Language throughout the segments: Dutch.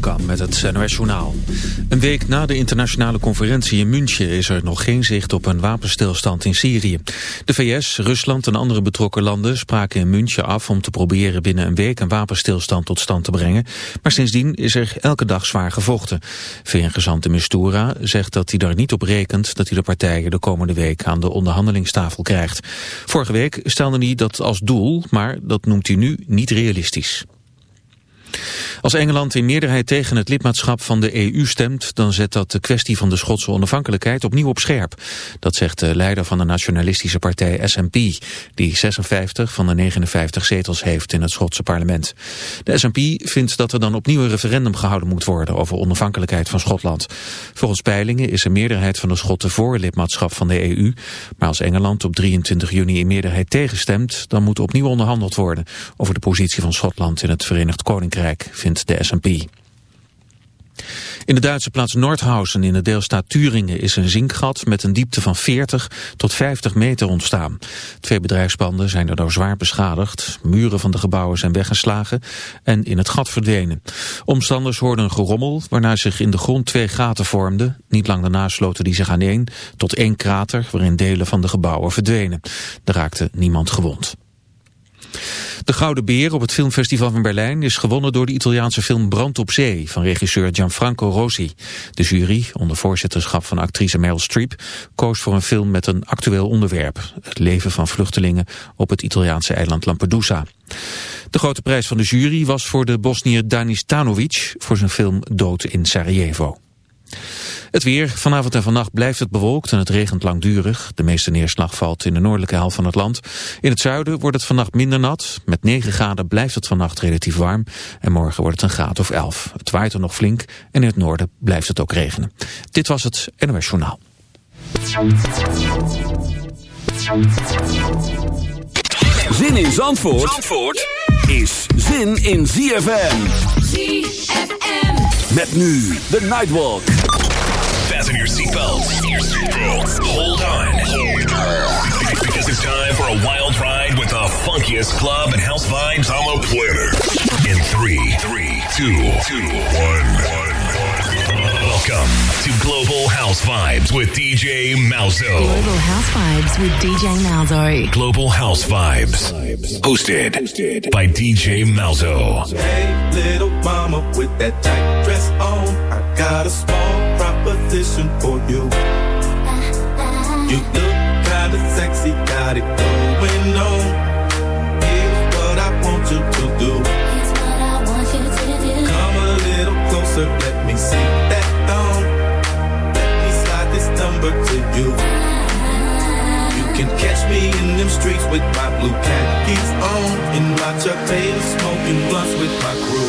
Met het NOS Journaal. Een week na de internationale conferentie in München is er nog geen zicht op een wapenstilstand in Syrië. De VS, Rusland en andere betrokken landen spraken in München af om te proberen binnen een week een wapenstilstand tot stand te brengen. Maar sindsdien is er elke dag zwaar gevochten. VN-gezant de Mistura zegt dat hij daar niet op rekent dat hij de partijen de komende week aan de onderhandelingstafel krijgt. Vorige week stelde hij dat als doel, maar dat noemt hij nu niet realistisch. Als Engeland in meerderheid tegen het lidmaatschap van de EU stemt... dan zet dat de kwestie van de Schotse onafhankelijkheid opnieuw op scherp. Dat zegt de leider van de nationalistische partij SNP... die 56 van de 59 zetels heeft in het Schotse parlement. De SNP vindt dat er dan opnieuw een referendum gehouden moet worden... over onafhankelijkheid van Schotland. Volgens peilingen is een meerderheid van de Schotten voor lidmaatschap van de EU... maar als Engeland op 23 juni in meerderheid tegenstemt... dan moet opnieuw onderhandeld worden... over de positie van Schotland in het Verenigd Koninkrijk, vindt de S&P. In de Duitse plaats Nordhausen in de deelstaat Turingen is een zinkgat met een diepte van 40 tot 50 meter ontstaan. Twee bedrijfspanden zijn daardoor zwaar beschadigd, muren van de gebouwen zijn weggeslagen en in het gat verdwenen. Omstanders hoorden een gerommel waarna zich in de grond twee gaten vormden. Niet lang daarna sloten die zich aan één tot één krater waarin delen van de gebouwen verdwenen. Er raakte niemand gewond. De Gouden Beer op het filmfestival van Berlijn is gewonnen door de Italiaanse film Brand op Zee van regisseur Gianfranco Rosi. De jury, onder voorzitterschap van actrice Meryl Streep, koos voor een film met een actueel onderwerp. Het leven van vluchtelingen op het Italiaanse eiland Lampedusa. De grote prijs van de jury was voor de Bosnier Danis Tanovic voor zijn film Dood in Sarajevo. Het weer. Vanavond en vannacht blijft het bewolkt en het regent langdurig. De meeste neerslag valt in de noordelijke helft van het land. In het zuiden wordt het vannacht minder nat. Met 9 graden blijft het vannacht relatief warm. En morgen wordt het een graad of 11. Het waait er nog flink en in het noorden blijft het ook regenen. Dit was het NOS Journaal. Zin in Zandvoort, Zandvoort is zin in ZFM. ZFM. Met nu de Nightwalk. Fasten your seatbelts. Hold on. Because it's time for a wild ride with the funkiest club and house vibes on the planet. In three, three, two, two, one, one. Welcome to Global House Vibes with DJ Malzo. Global House Vibes with DJ Malzo. Global House Vibes. Hosted by DJ Malzo. Hey, little mama with that tight dress on. I got a small proposition for you. You look kinda sexy, got it going on. You. You can catch me in them streets with my blue khakis on. In my Taylor smoking blunts with my crew.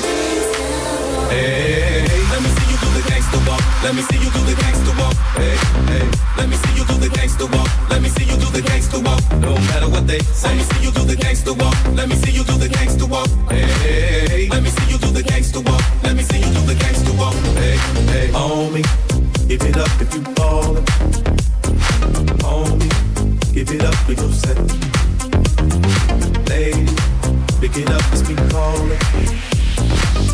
Hey, let me see you do the gangster walk. Let me see you do the gangster walk. Hey, hey, let me see you do the gangster walk. Let me see you do the gangster walk. No matter what they say. Let me see you do the gangster walk. Let me see you do the gangster walk. Hey, let me see you do the gangster walk. Let me see you do the gangster walk. Hey, hey, homie, give it up if you ballin'. Homie, give it up for yourself. Lady, pick it up, it's calling.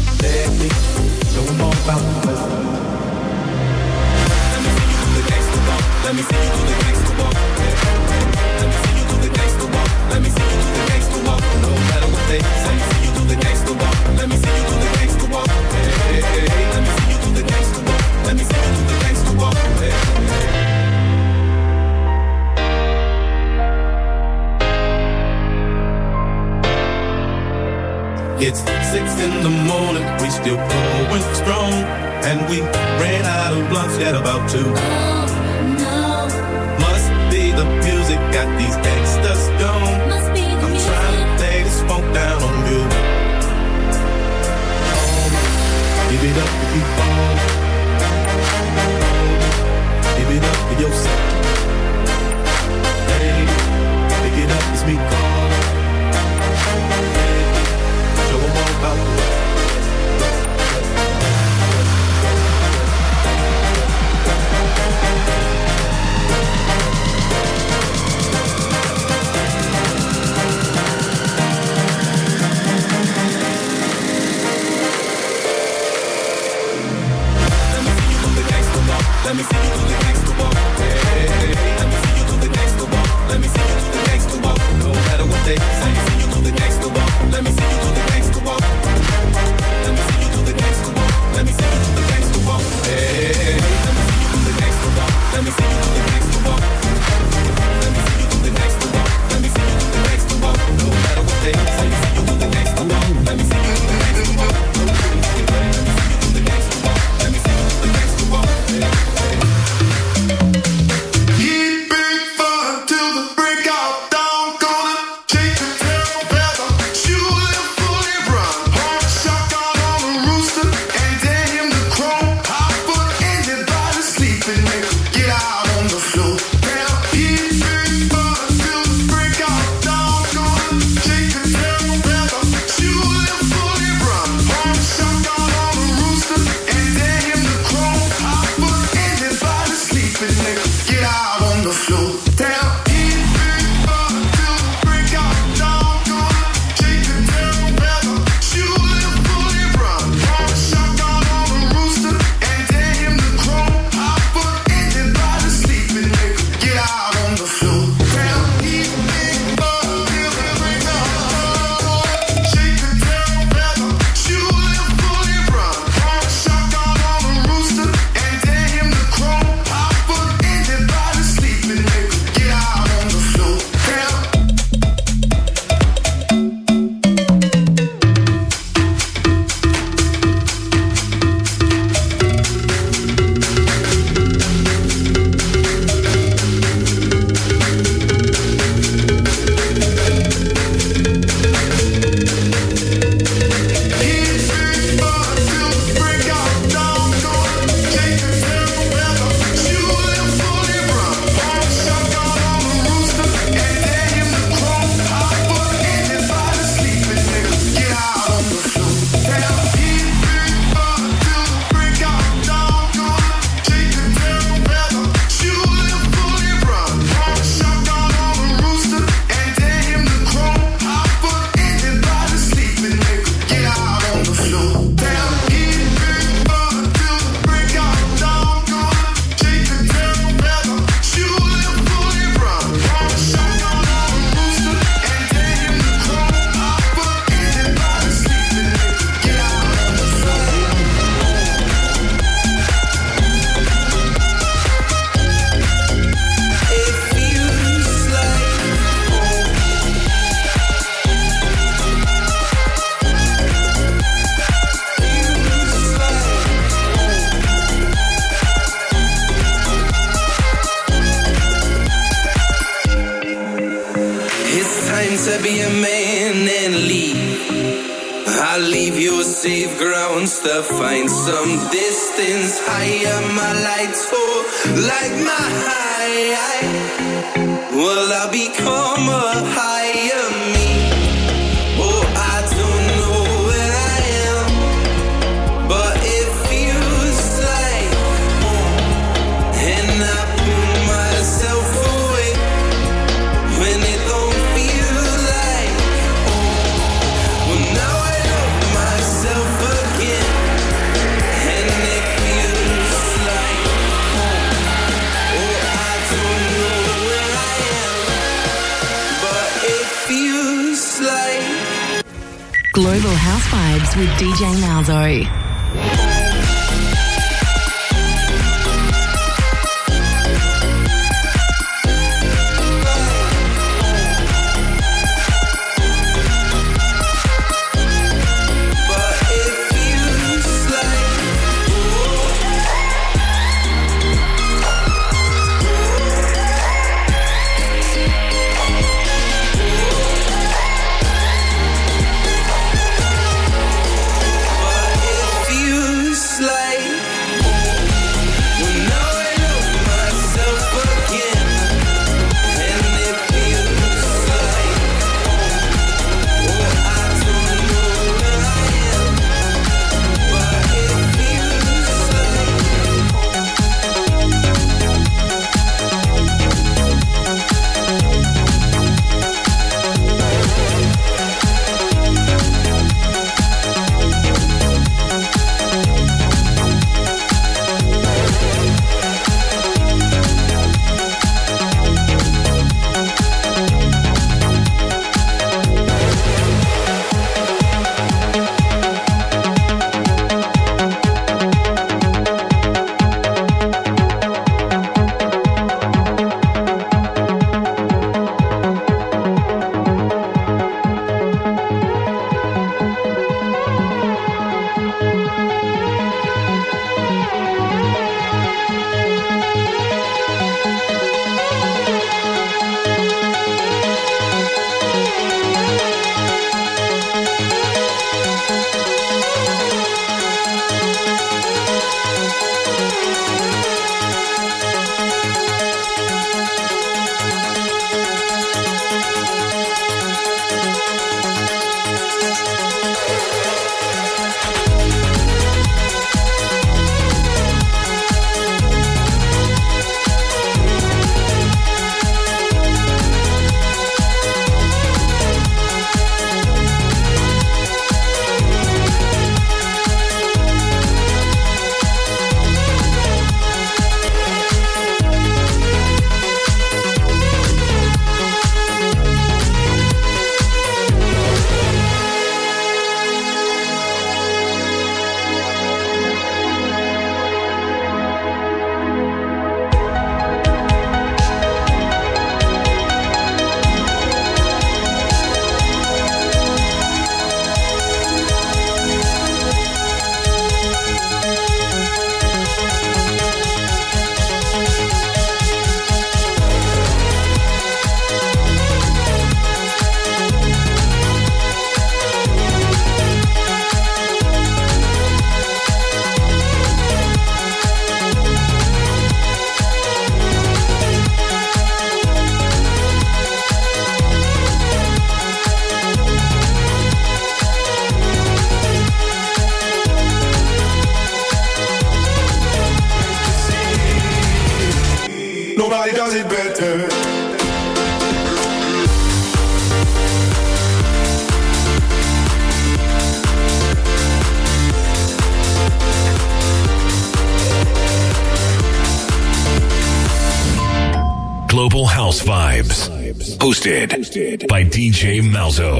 Malzo.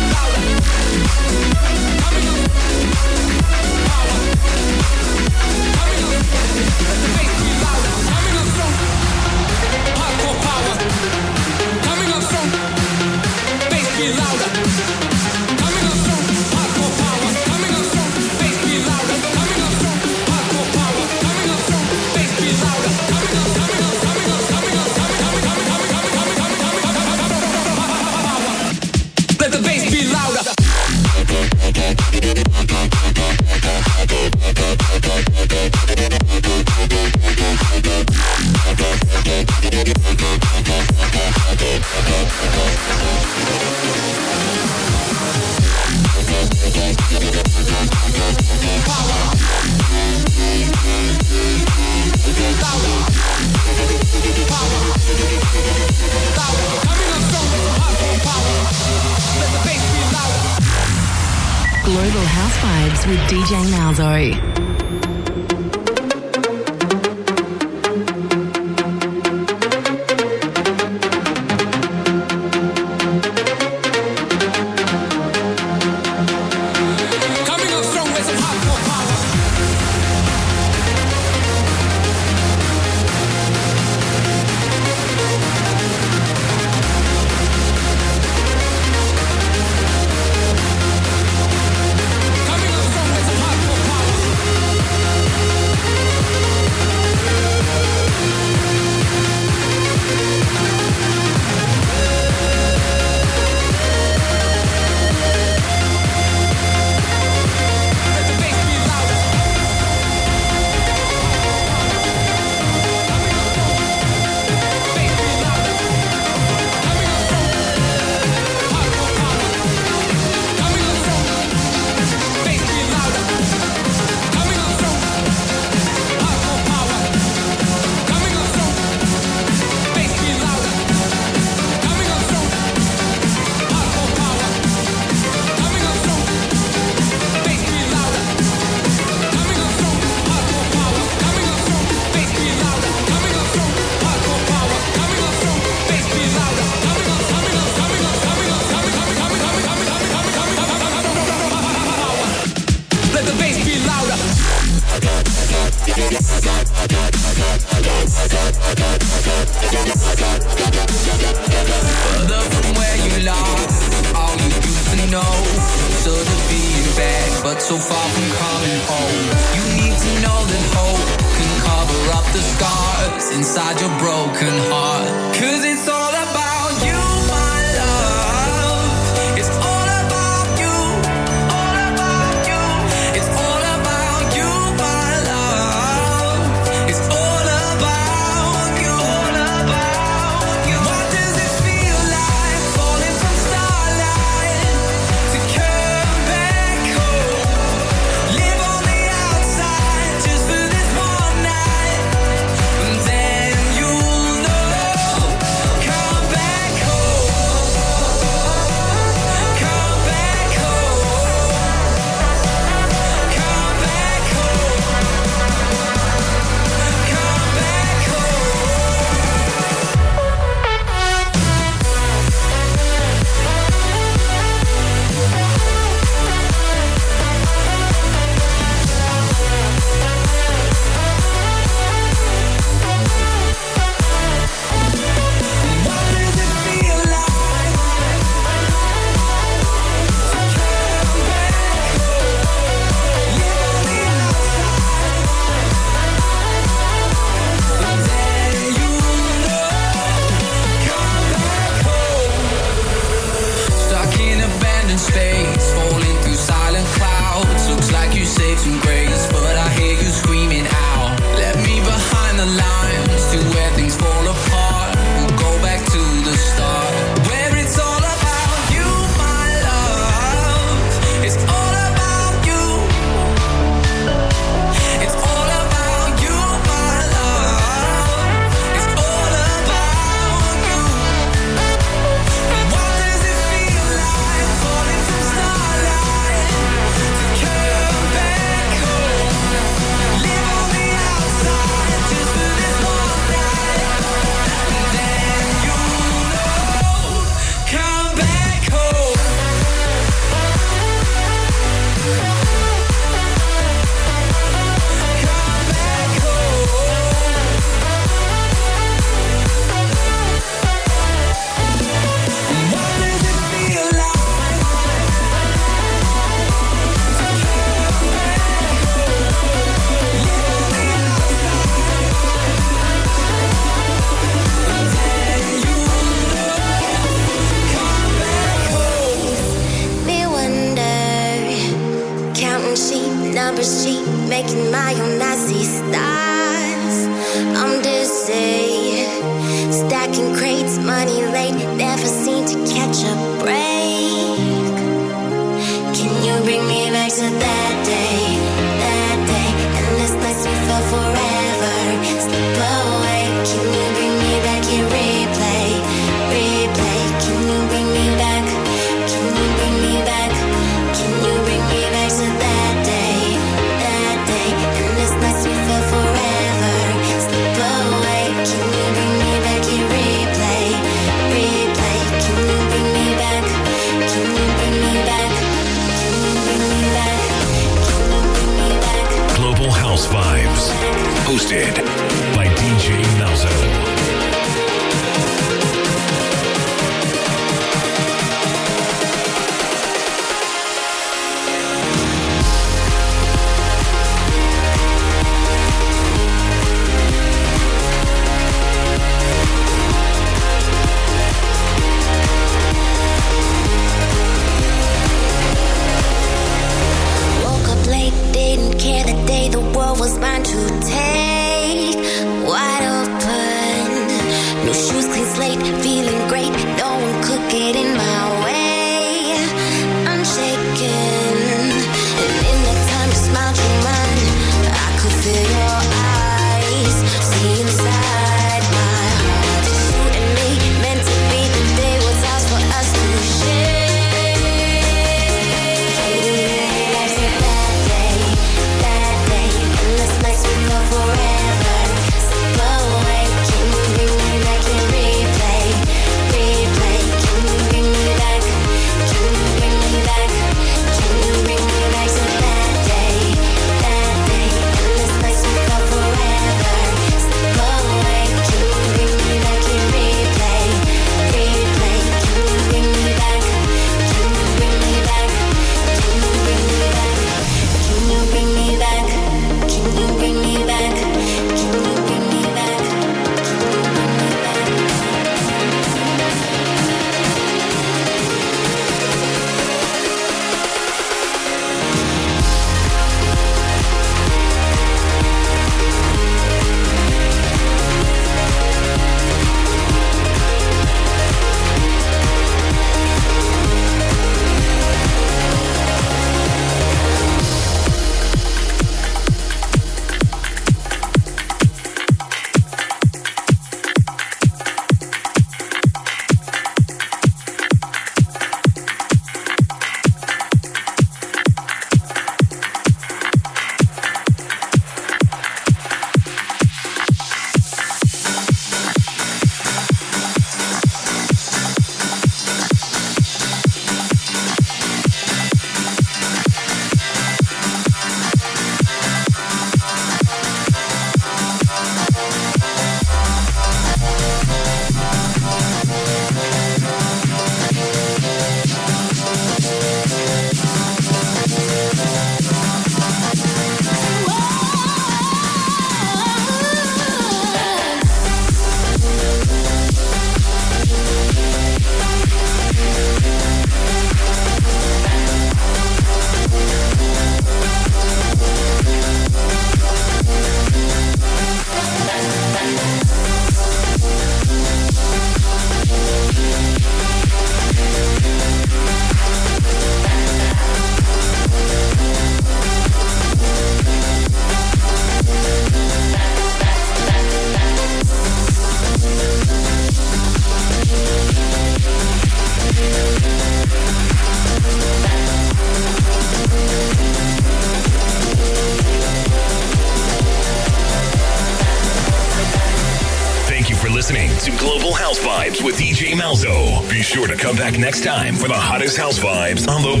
Back next time for the hottest house vibes on the